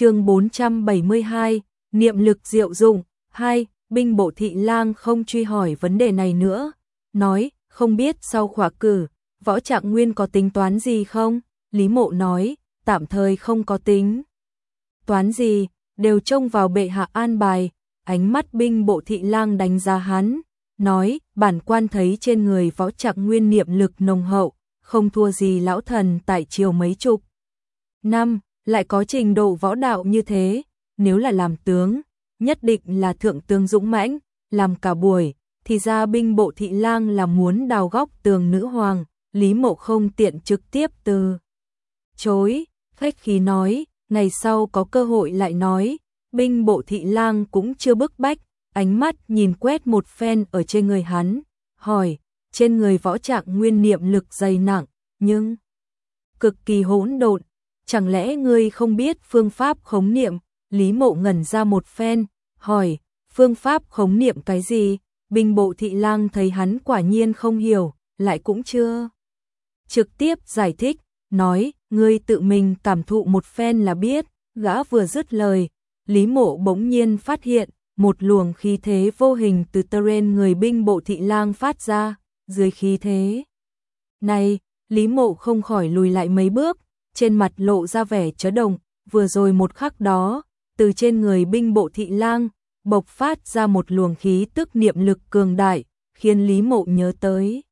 chương 472, niệm lực diệu dụng, 2, binh bộ thị lang không truy hỏi vấn đề này nữa, nói, không biết sau khóa cử, võ trạng nguyên có tính toán gì không? Lý mộ nói, tạm thời không có tính. Toán gì, đều trông vào bệ hạ an bài, ánh mắt binh bộ thị lang đánh giá hắn, nói, bản quan thấy trên người võ trạng nguyên niệm lực nồng hậu, không thua gì lão thần tại triều mấy chục. Năm, lại có trình độ võ đạo như thế, nếu là làm tướng, nhất định là thượng tướng dũng mãnh, làm cả buổi, thì ra binh bộ thị lang là muốn đào góc tường nữ hoàng, Lý Mộ không tiện trực tiếp từ chối, khách khí nói, ngày sau có cơ hội lại nói, binh bộ thị lang cũng chưa bức bách, ánh mắt nhìn quét một phen ở trên người hắn, hỏi, trên người võ trạng nguyên niệm lực dày nặng, nhưng cực kỳ hỗn độn, chẳng lẽ ngươi không biết phương pháp khống niệm? Lý Mộ ngẩn ra một phen, hỏi, phương pháp khống niệm cái gì? Binh bộ thị lang thấy hắn quả nhiên không hiểu, lại cũng chưa. Trực tiếp giải thích, nói, ngươi tự mình cảm thụ một phen là biết, gã vừa dứt lời, Lý Mộ bỗng nhiên phát hiện, một luồng khí thế vô hình từ terrain người binh bộ thị lang phát ra, dưới khí thế. Này, Lý Mộ không khỏi lùi lại mấy bước, trên mặt lộ ra vẻ chớ đồng, vừa rồi một khắc đó, từ trên người binh bộ thị lang, bộc phát ra một luồng khí tức niệm lực cường đại, khiến Lý Mộ nhớ tới.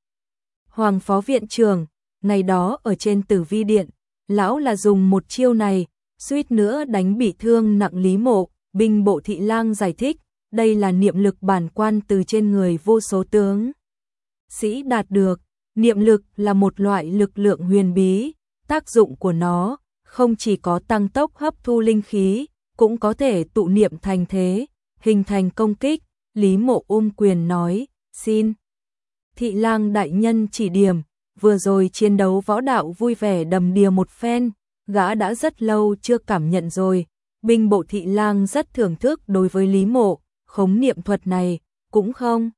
Hoàng Phó Viện Trường, ngày đó ở trên tử vi điện, lão là dùng một chiêu này, suýt nữa đánh bị thương nặng Lý Mộ, binh bộ thị lang giải thích, đây là niệm lực bản quan từ trên người vô số tướng. Sĩ đạt được, niệm lực là một loại lực lượng huyền bí, tác dụng của nó không chỉ có tăng tốc hấp thu linh khí, cũng có thể tụ niệm thành thế, hình thành công kích. Lý mộ ôm quyền nói, xin. Thị lang đại nhân chỉ điểm, vừa rồi chiến đấu võ đạo vui vẻ đầm đìa một phen, gã đã rất lâu chưa cảm nhận rồi. Binh bộ thị lang rất thưởng thức đối với Lý mộ, khống niệm thuật này, cũng không.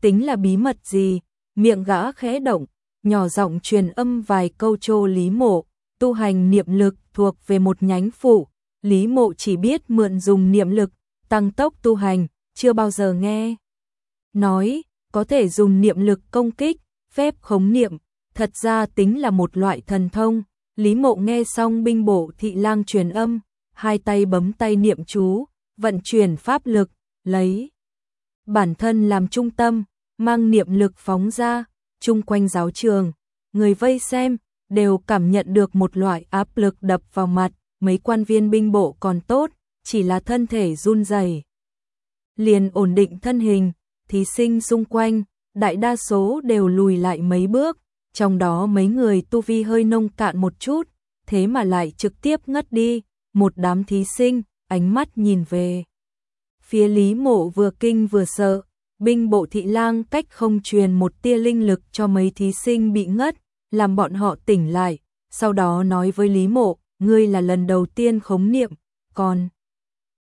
Tính là bí mật gì, miệng gã khẽ động, nhỏ giọng truyền âm vài câu chô Lý Mộ, tu hành niệm lực thuộc về một nhánh phụ, Lý Mộ chỉ biết mượn dùng niệm lực, tăng tốc tu hành, chưa bao giờ nghe. Nói, có thể dùng niệm lực công kích, phép khống niệm, thật ra tính là một loại thần thông. Lý Mộ nghe xong binh bộ thị lang truyền âm, hai tay bấm tay niệm chú, vận chuyển pháp lực, lấy bản thân làm trung tâm, mang niệm lực phóng ra, chung quanh giáo trường, người vây xem đều cảm nhận được một loại áp lực đập vào mặt, mấy quan viên binh bộ còn tốt, chỉ là thân thể run rẩy. Liền ổn định thân hình, thí sinh xung quanh, đại đa số đều lùi lại mấy bước, trong đó mấy người tu vi hơi nông cạn một chút, thế mà lại trực tiếp ngất đi, một đám thí sinh, ánh mắt nhìn về. Phía Lý Mộ vừa kinh vừa sợ, binh bộ thị lang cách không truyền một tia linh lực cho mấy thí sinh bị ngất, làm bọn họ tỉnh lại, sau đó nói với Lý Mộ, ngươi là lần đầu tiên khống niệm, còn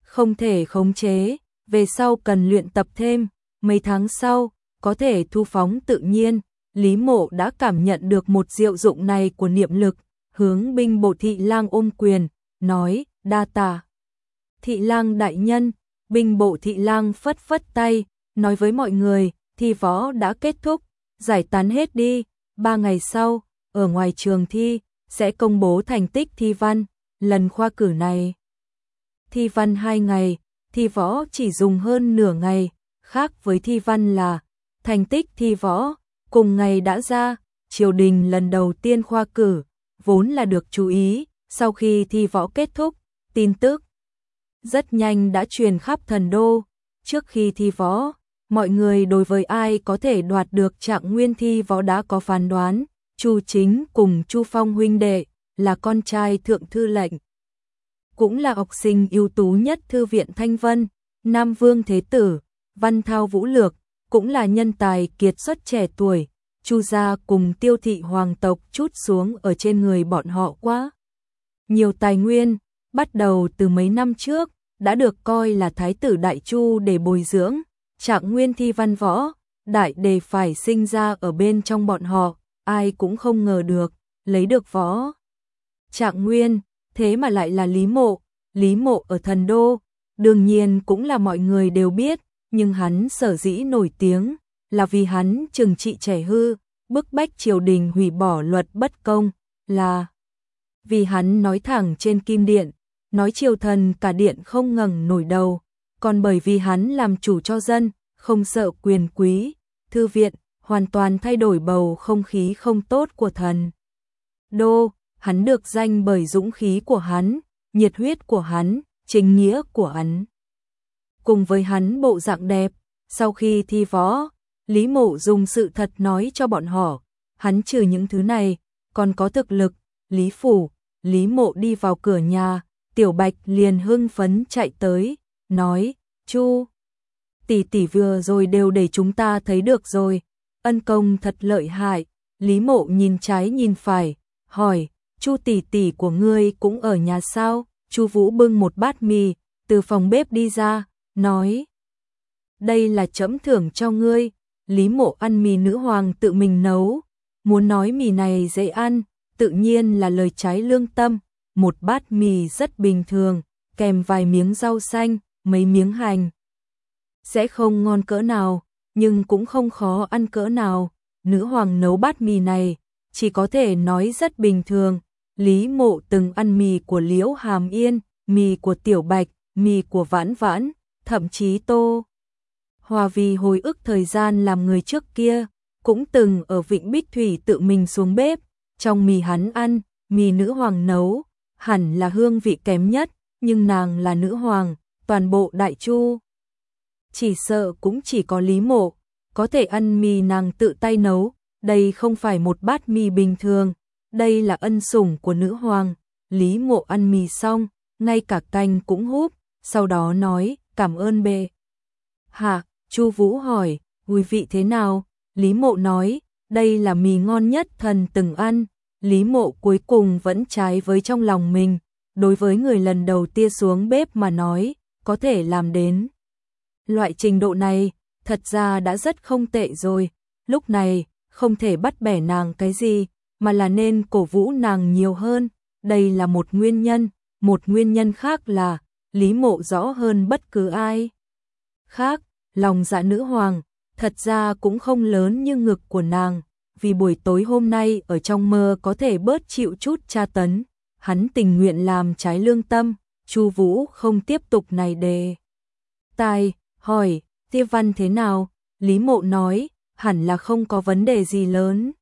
không thể khống chế, về sau cần luyện tập thêm, mấy tháng sau, có thể thu phóng tự nhiên, Lý Mộ đã cảm nhận được một diệu dụng này của niệm lực, hướng binh bộ thị lang ôm quyền, nói, đa tà. Thị lang đại nhân, binh bộ thị lang phất phất tay, nói với mọi người, thi võ đã kết thúc, giải tán hết đi, ba ngày sau, ở ngoài trường thi, sẽ công bố thành tích thi văn, lần khoa cử này. Thi văn hai ngày, thi võ chỉ dùng hơn nửa ngày, khác với thi văn là, thành tích thi võ, cùng ngày đã ra, triều đình lần đầu tiên khoa cử, vốn là được chú ý, sau khi thi võ kết thúc, tin tức rất nhanh đã truyền khắp thần đô, trước khi thi võ, mọi người đối với ai có thể đoạt được trạng nguyên thi võ đã có phán đoán, Chu Chính cùng Chu Phong huynh đệ là con trai thượng thư lệnh, cũng là học sinh ưu tú nhất thư viện Thanh Vân, Nam Vương Thế Tử, Văn Thao Vũ Lược, cũng là nhân tài kiệt xuất trẻ tuổi, Chu gia cùng Tiêu thị hoàng tộc chút xuống ở trên người bọn họ quá. Nhiều tài nguyên, bắt đầu từ mấy năm trước, đã được coi là thái tử đại chu để bồi dưỡng, trạng nguyên thi văn võ, đại đề phải sinh ra ở bên trong bọn họ, ai cũng không ngờ được, lấy được võ. Trạng nguyên, thế mà lại là Lý Mộ, Lý Mộ ở thần đô, đương nhiên cũng là mọi người đều biết, nhưng hắn sở dĩ nổi tiếng là vì hắn trừng trị trẻ hư, bức bách triều đình hủy bỏ luật bất công, là vì hắn nói thẳng trên kim điện, nói triều thần cả điện không ngẩng nổi đầu, còn bởi vì hắn làm chủ cho dân, không sợ quyền quý, thư viện, hoàn toàn thay đổi bầu không khí không tốt của thần. Đô, hắn được danh bởi dũng khí của hắn, nhiệt huyết của hắn, chính nghĩa của hắn. Cùng với hắn bộ dạng đẹp, sau khi thi võ, Lý Mộ dùng sự thật nói cho bọn họ, hắn trừ những thứ này, còn có thực lực, Lý Phủ, Lý Mộ đi vào cửa nhà, Tiểu Bạch liền hưng phấn chạy tới, nói, Chu, tỷ tỷ vừa rồi đều để chúng ta thấy được rồi, ân công thật lợi hại, Lý Mộ nhìn trái nhìn phải, hỏi, Chu tỷ tỷ của ngươi cũng ở nhà sao? Chu Vũ bưng một bát mì từ phòng bếp đi ra, nói: "Đây là chấm thưởng cho ngươi." Lý Mộ ăn mì nữ hoàng tự mình nấu, muốn nói mì này dễ ăn, tự nhiên là lời trái lương tâm, một bát mì rất bình thường, kèm vài miếng rau xanh, mấy miếng hành. Sẽ không ngon cỡ nào, nhưng cũng không khó ăn cỡ nào. Nữ hoàng nấu bát mì này, chỉ có thể nói rất bình thường. Lý mộ từng ăn mì của Liễu Hàm Yên, mì của Tiểu Bạch, mì của Vãn Vãn, thậm chí Tô. Hòa vì hồi ức thời gian làm người trước kia, cũng từng ở Vịnh Bích Thủy tự mình xuống bếp, trong mì hắn ăn, mì nữ hoàng nấu, hẳn là hương vị kém nhất, nhưng nàng là nữ hoàng, toàn bộ đại chu. Chỉ sợ cũng chỉ có Lý Mộ, có thể ăn mì nàng tự tay nấu, đây không phải một bát mì bình thường, đây là ân sủng của nữ hoàng. Lý Mộ ăn mì xong, ngay cả canh cũng húp, sau đó nói, cảm ơn bệ. Hạ, Chu Vũ hỏi, mùi vị thế nào? Lý Mộ nói, đây là mì ngon nhất thần từng ăn. Lý Mộ cuối cùng vẫn trái với trong lòng mình, đối với người lần đầu tia xuống bếp mà nói, có thể làm đến. Loại trình độ này, thật ra đã rất không tệ rồi, lúc này, không thể bắt bẻ nàng cái gì, mà là nên cổ vũ nàng nhiều hơn, đây là một nguyên nhân, một nguyên nhân khác là, Lý Mộ rõ hơn bất cứ ai. Khác, lòng dạ nữ hoàng, thật ra cũng không lớn như ngực của nàng, vì buổi tối hôm nay ở trong mơ có thể bớt chịu chút tra tấn, hắn tình nguyện làm trái lương tâm, Chu Vũ không tiếp tục này đề. Tài, hỏi, Tiêu Văn thế nào? Lý Mộ nói, hẳn là không có vấn đề gì lớn.